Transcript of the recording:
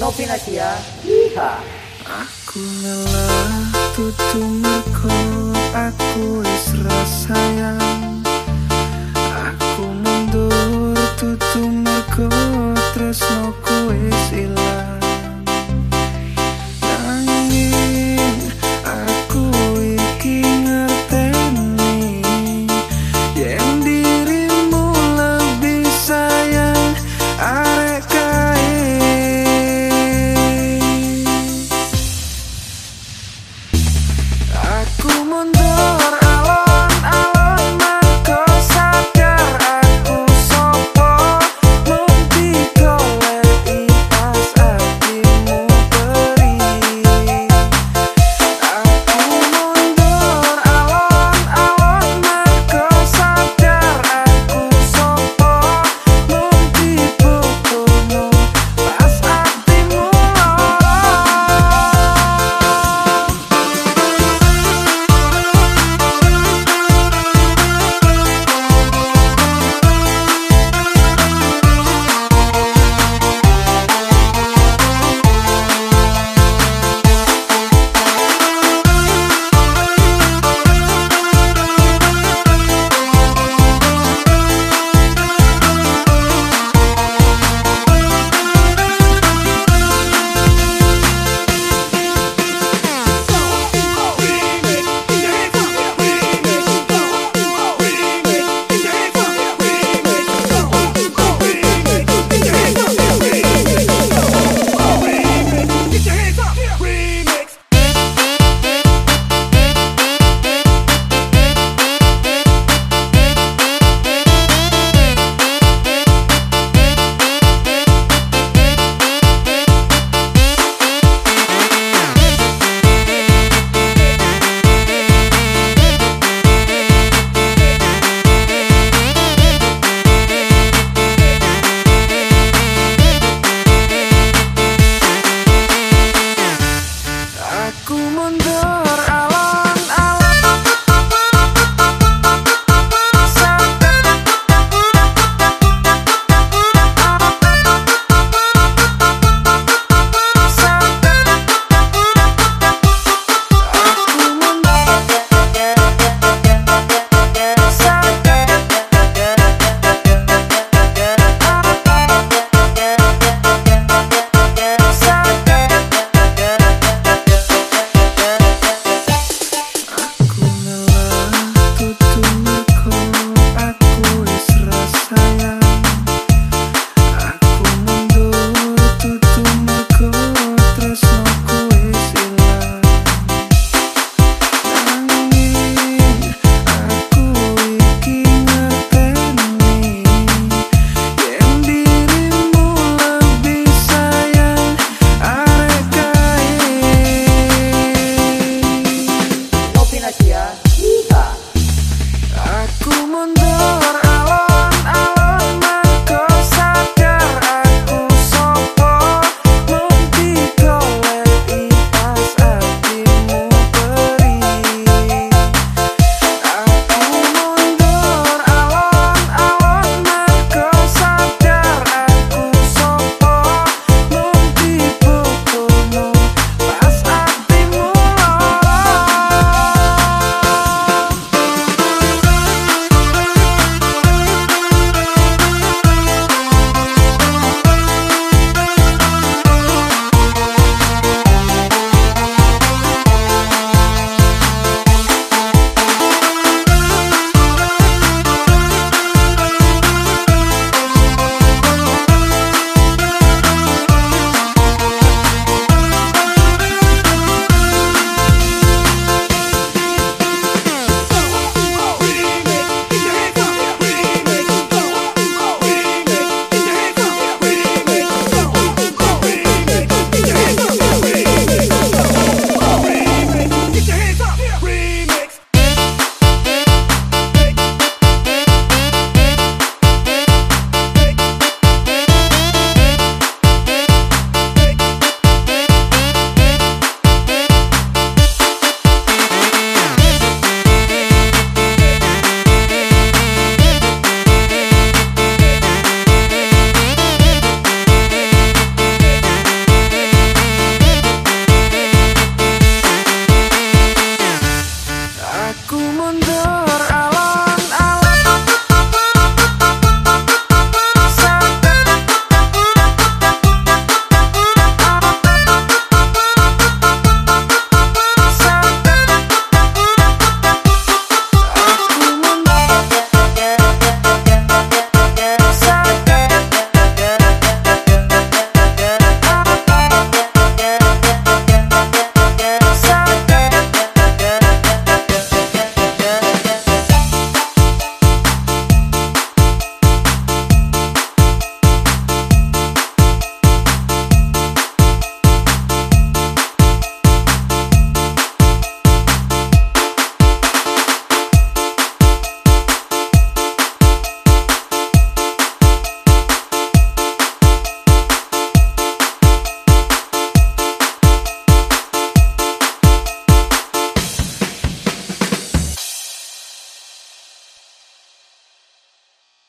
Novinasia Iha Aku lelah tutu aku wis sayang mundo. know